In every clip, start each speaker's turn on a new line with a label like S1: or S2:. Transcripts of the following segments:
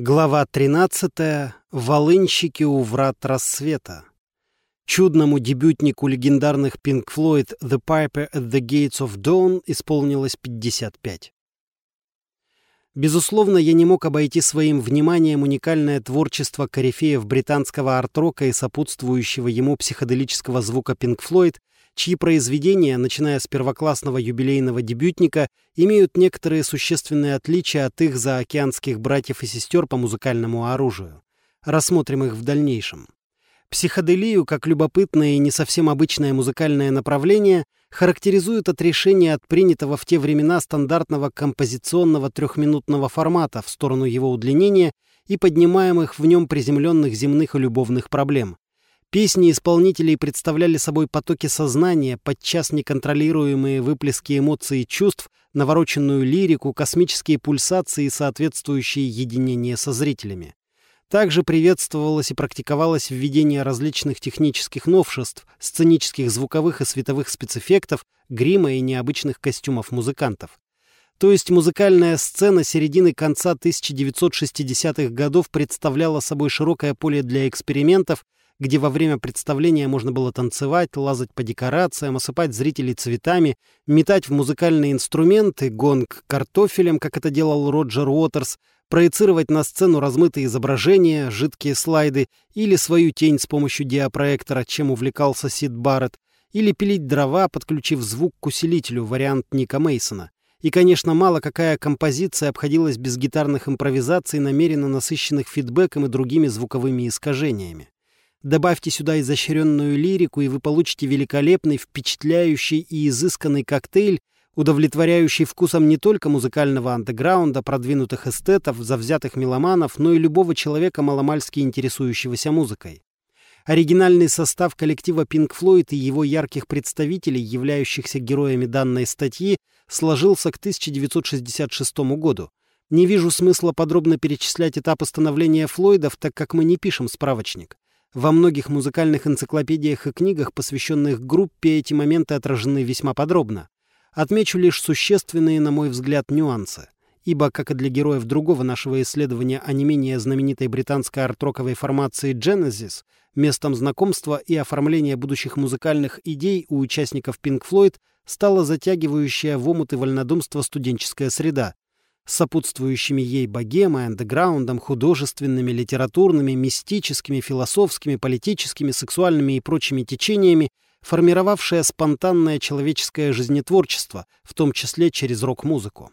S1: Глава 13. Волынщики у врат рассвета. Чудному дебютнику легендарных Pink Floyd The Piper at the Gates of Dawn исполнилось 55. Безусловно, я не мог обойти своим вниманием уникальное творчество корифеев британского арт-рока и сопутствующего ему психоделического звука Pink Floyd, чьи произведения, начиная с первоклассного юбилейного дебютника, имеют некоторые существенные отличия от их заокеанских братьев и сестер по музыкальному оружию. Рассмотрим их в дальнейшем. Психоделию, как любопытное и не совсем обычное музыкальное направление, характеризует отрешение от принятого в те времена стандартного композиционного трехминутного формата в сторону его удлинения и поднимаемых в нем приземленных земных и любовных проблем. Песни исполнителей представляли собой потоки сознания, подчас неконтролируемые выплески эмоций и чувств, навороченную лирику, космические пульсации и соответствующие единения со зрителями. Также приветствовалось и практиковалось введение различных технических новшеств, сценических звуковых и световых спецэффектов, грима и необычных костюмов музыкантов. То есть музыкальная сцена середины-конца 1960-х годов представляла собой широкое поле для экспериментов, где во время представления можно было танцевать, лазать по декорациям, осыпать зрителей цветами, метать в музыкальные инструменты, гонг картофелем, как это делал Роджер Уотерс, проецировать на сцену размытые изображения, жидкие слайды или свою тень с помощью диапроектора, чем увлекался Сид Барретт, или пилить дрова, подключив звук к усилителю, вариант Ника Мейсона. И, конечно, мало какая композиция обходилась без гитарных импровизаций, намеренно насыщенных фидбэком и другими звуковыми искажениями. Добавьте сюда изощренную лирику, и вы получите великолепный, впечатляющий и изысканный коктейль, удовлетворяющий вкусом не только музыкального андеграунда, продвинутых эстетов, завзятых меломанов, но и любого человека, маломальски интересующегося музыкой. Оригинальный состав коллектива Pink Floyd и его ярких представителей, являющихся героями данной статьи, сложился к 1966 году. Не вижу смысла подробно перечислять этапы становления Флойдов, так как мы не пишем справочник. Во многих музыкальных энциклопедиях и книгах, посвященных группе, эти моменты отражены весьма подробно. Отмечу лишь существенные, на мой взгляд, нюансы. Ибо, как и для героев другого нашего исследования о не менее знаменитой британской арт-роковой формации Genesis, местом знакомства и оформления будущих музыкальных идей у участников Pink Floyd стала затягивающая в омуты вольнодумства студенческая среда, сопутствующими ей богемой, андеграундом, художественными, литературными, мистическими, философскими, политическими, сексуальными и прочими течениями, формировавшая спонтанное человеческое жизнетворчество, в том числе через рок-музыку.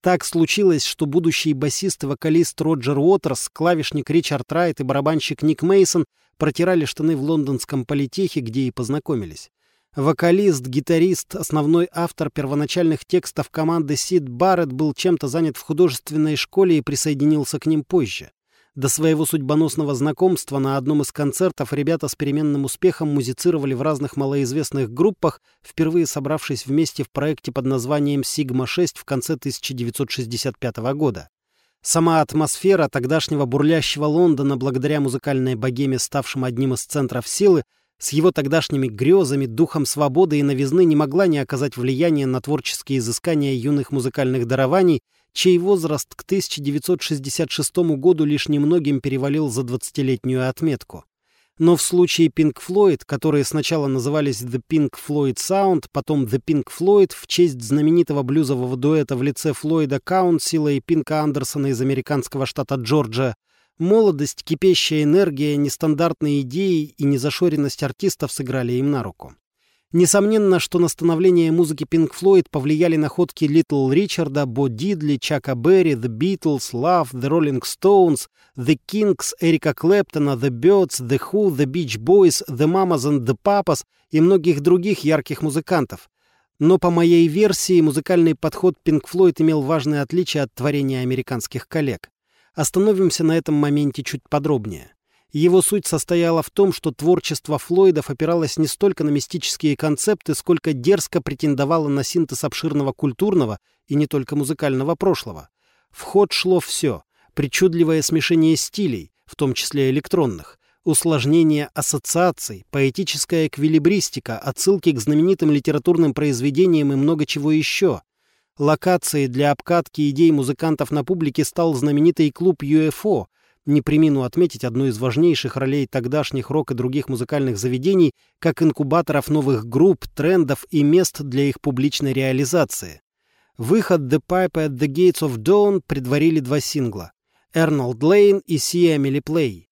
S1: Так случилось, что будущий басист и вокалист Роджер Уотерс, клавишник Ричард Райт и барабанщик Ник Мейсон протирали штаны в лондонском политехе, где и познакомились. Вокалист, гитарист, основной автор первоначальных текстов команды Сид Барретт был чем-то занят в художественной школе и присоединился к ним позже. До своего судьбоносного знакомства на одном из концертов ребята с переменным успехом музицировали в разных малоизвестных группах, впервые собравшись вместе в проекте под названием «Сигма-6» в конце 1965 года. Сама атмосфера тогдашнего бурлящего Лондона, благодаря музыкальной богеме, ставшим одним из центров силы, с его тогдашними грезами, духом свободы и новизны не могла не оказать влияния на творческие изыскания юных музыкальных дарований, чей возраст к 1966 году лишь немногим перевалил за 20-летнюю отметку. Но в случае Pink Floyd, которые сначала назывались The Pink Floyd Sound, потом The Pink Floyd в честь знаменитого блюзового дуэта в лице Флойда Каунсила и Пинка Андерсона из американского штата Джорджия, Молодость, кипящая энергия, нестандартные идеи и незашоренность артистов сыграли им на руку. Несомненно, что на становление музыки Pink Floyd повлияли находки Литл Ричарда, Бо Дидли, Чака Берри, The Beatles, Love, The Rolling Stones, The Kings, Эрика Клэптона, The Birds, The Who, The Beach Boys, The Mamas and The Papas и многих других ярких музыкантов. Но по моей версии музыкальный подход Pink Floyd имел важное отличие от творения американских коллег. Остановимся на этом моменте чуть подробнее. Его суть состояла в том, что творчество Флойдов опиралось не столько на мистические концепты, сколько дерзко претендовало на синтез обширного культурного и не только музыкального прошлого. В ход шло все – причудливое смешение стилей, в том числе электронных, усложнение ассоциаций, поэтическая эквилибристика, отсылки к знаменитым литературным произведениям и много чего еще. Локацией для обкатки идей музыкантов на публике стал знаменитый клуб UFO. Не примину отметить одну из важнейших ролей тогдашних рок и других музыкальных заведений как инкубаторов новых групп, трендов и мест для их публичной реализации. Выход The Pipe at the Gates of Dawn предварили два сингла «Эрнолд Лейн» и «See Emily Play».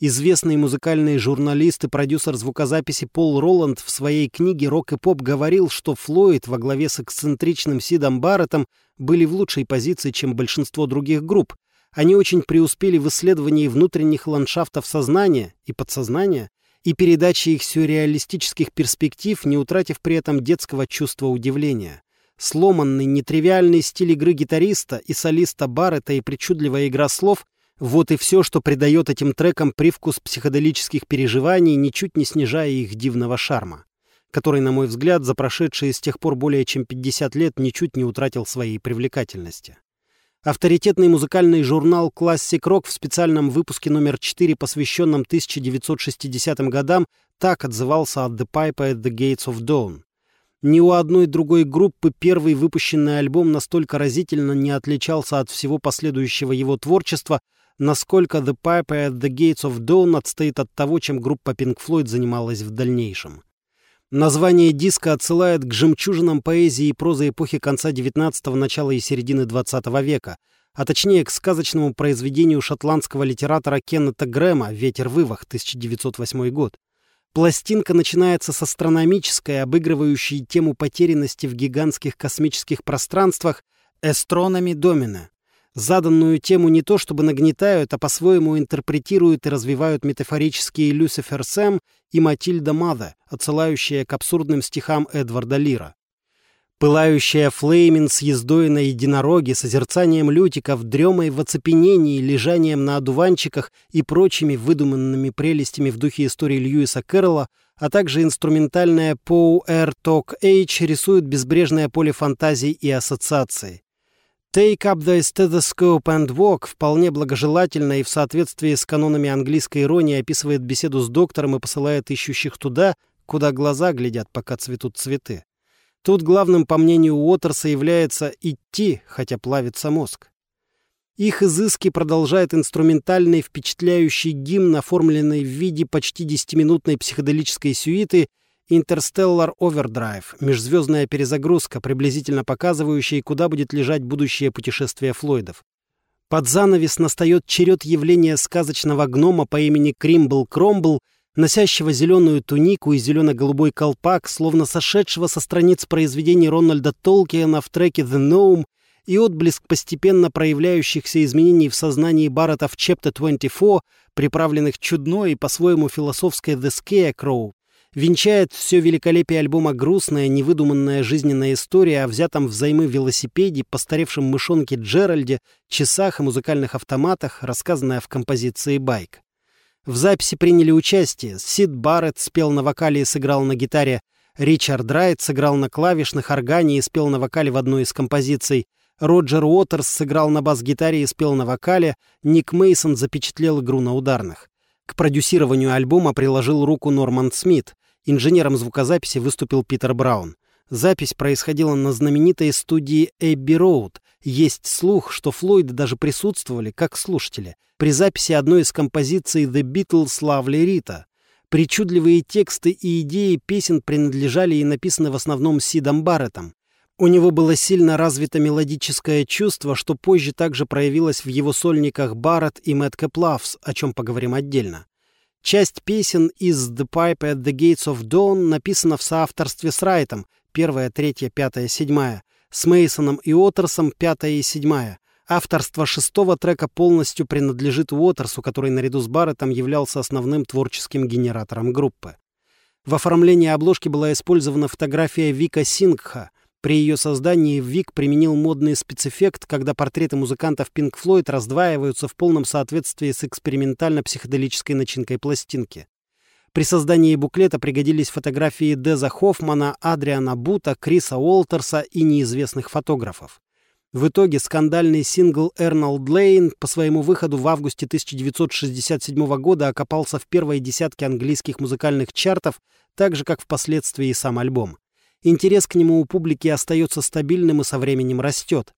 S1: Известный музыкальный журналист и продюсер звукозаписи Пол Роланд в своей книге «Рок и поп» говорил, что Флойд во главе с эксцентричным Сидом Барреттом были в лучшей позиции, чем большинство других групп. Они очень преуспели в исследовании внутренних ландшафтов сознания и подсознания и передаче их сюрреалистических перспектив, не утратив при этом детского чувства удивления. Сломанный, нетривиальный стиль игры гитариста и солиста Баррета и причудливая игра слов – вот и все, что придает этим трекам привкус психоделических переживаний, ничуть не снижая их дивного шарма, который, на мой взгляд, за прошедшие с тех пор более чем 50 лет ничуть не утратил своей привлекательности. Авторитетный музыкальный журнал Classic Rock в специальном выпуске номер 4, посвященном 1960 годам, так отзывался от The Pipe at the Gates of Dawn. Ни у одной другой группы первый выпущенный альбом настолько разительно не отличался от всего последующего его творчества – насколько The Piper at the Gates of Dawn отстоит от того, чем группа Pink Floyd занималась в дальнейшем. Название диска отсылает к жемчужинам поэзии и прозы эпохи конца XIX – начала и середины XX века, а точнее к сказочному произведению шотландского литератора Кеннета Грэма «Ветер вывах» 1908 год. Пластинка начинается с астрономической, обыгрывающей тему потерянности в гигантских космических пространствах «Эстрономи Домина», Заданную тему не то чтобы нагнетают, а по-своему интерпретируют и развивают метафорические Люцифер Сэм и Матильда Мада, отсылающие к абсурдным стихам Эдварда Лира. Пылающая Флеймин с ездой на единороге, созерцанием лютиков, дремой в оцепенении, лежанием на одуванчиках и прочими выдуманными прелестями в духе истории Льюиса Кэрролла, а также инструментальная Pow Air Talk H рисует безбрежное поле фантазий и ассоциаций. Take up the stethoscope and walk вполне благожелательно и в соответствии с канонами английской иронии описывает беседу с доктором и посылает ищущих туда, куда глаза глядят, пока цветут цветы. Тут главным, по мнению Уотерса, является идти, хотя плавится мозг. Их изыски продолжает инструментальный впечатляющий гимн, оформленный в виде почти десятиминутной психоделической сюиты Interstellar Overdrive – межзвездная перезагрузка, приблизительно показывающая, куда будет лежать будущее путешествие Флойдов. Под занавес настает черед явления сказочного гнома по имени Кримбл Кромбл, носящего зеленую тунику и зелено-голубой колпак, словно сошедшего со страниц произведений Рональда Толкиена в треке «The Gnome», и отблеск постепенно проявляющихся изменений в сознании Баррета в Chapter 24, приправленных чудной и по-своему философской «The Scarecrow», венчает все великолепие альбома грустная, невыдуманная жизненная история о взятом взаймы велосипеде, постаревшем мышонке Джеральде, часах и музыкальных автоматах, рассказанная в композиции «Байк». В записи приняли участие Сид Барретт спел на вокале и сыграл на гитаре, Ричард Райт сыграл на клавишных, органе и спел на вокале в одной из композиций, Роджер Уотерс сыграл на бас-гитаре и спел на вокале, Ник Мейсон запечатлел игру на ударных. К продюсированию альбома приложил руку Норман Смит. Инженером звукозаписи выступил Питер Браун. Запись происходила на знаменитой студии Эбби Роуд. Есть слух, что Флойды даже присутствовали, как слушатели, при записи одной из композиций The Beatles «Lovely Rita». Причудливые тексты и идеи песен принадлежали и написаны в основном Сидом Барреттом. У него было сильно развито мелодическое чувство, что позже также проявилось в его сольниках Барретт и Мэтт Кэплавс, о чем поговорим отдельно. Часть песен из «The Pipe at the Gates of Dawn» написана в соавторстве с Райтом, первая, третья, пятая, седьмая, с Мейсоном и Уотерсом, пятая и седьмая. Авторство шестого трека полностью принадлежит Уотерсу, который наряду с Барреттом являлся основным творческим генератором группы. В оформлении обложки была использована фотография Вика Сингха, при ее создании Вик применил модный спецэффект, когда портреты музыкантов Pink Floyd раздваиваются в полном соответствии с экспериментально-психоделической начинкой пластинки. При создании буклета пригодились фотографии Деза Хоффмана, Адриана Бута, Криса Уолтерса и неизвестных фотографов. В итоге скандальный сингл «Эрнолд Лейн» по своему выходу в августе 1967 года окопался в первой десятке английских музыкальных чартов, так же, как впоследствии и сам альбом. Интерес к нему у публики остается стабильным и со временем растет.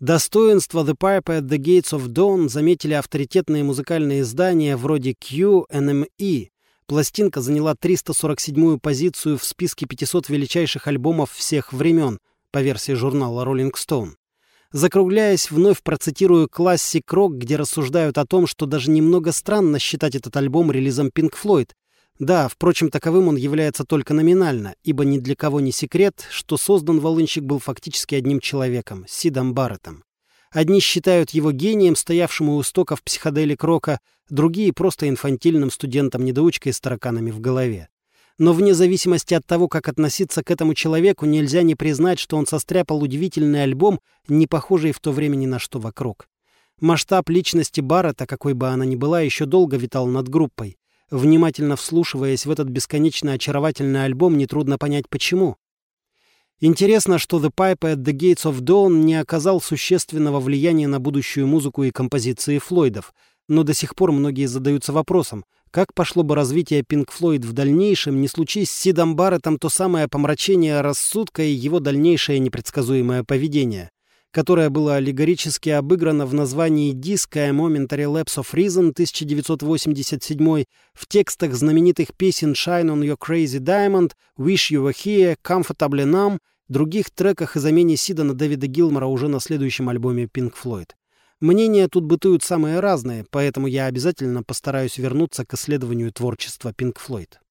S1: Достоинство The Pipe at the Gates of Dawn заметили авторитетные музыкальные издания вроде Q, NME. Пластинка заняла 347-ю позицию в списке 500 величайших альбомов всех времен по версии журнала Rolling Stone. Закругляясь, вновь процитирую классик рок, где рассуждают о том, что даже немного странно считать этот альбом релизом Pink Floyd. Да, впрочем, таковым он является только номинально, ибо ни для кого не секрет, что создан волынщик был фактически одним человеком — Сидом Барреттом. Одни считают его гением, стоявшим у истоков психоделик рока, другие — просто инфантильным студентом-недоучкой с тараканами в голове. Но вне зависимости от того, как относиться к этому человеку, нельзя не признать, что он состряпал удивительный альбом, не похожий в то время ни на что вокруг. Масштаб личности Баррета, какой бы она ни была, еще долго витал над группой. Внимательно вслушиваясь в этот бесконечно очаровательный альбом, нетрудно понять почему. Интересно, что The Pipe at the Gates of Dawn не оказал существенного влияния на будущую музыку и композиции Флойдов, но до сих пор многие задаются вопросом, как пошло бы развитие Pink Floyd в дальнейшем, не случись с Сидом Барреттом то самое помрачение рассудка и его дальнейшее непредсказуемое поведение, которое было аллегорически обыграно в названии диска Momentary Lapse of Reason 1987 в текстах знаменитых песен Shine on Your Crazy Diamond, Wish You Were Here, Comfortably Numb, других треках и замене Сида на Дэвида Гилмора уже на следующем альбоме Pink Floyd. Мнения тут бытуют самые разные, поэтому я обязательно постараюсь вернуться к исследованию творчества Pink Floyd.